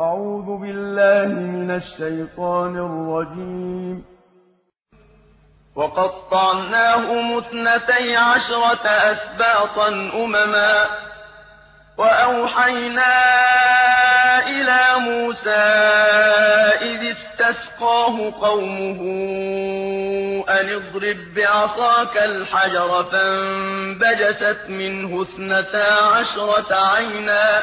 أعوذ بالله من الشيطان الرجيم. وقطعناهم اثنتي عشرة أسباطا أمما وأوحينا إلى موسى إذ استسقاه قومه أن اضرب بعصاك الحجر فانبجست منه اثنتا عشرة عينا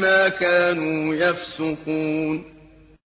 بِمَا كَانُوا يَفْسُقُونَ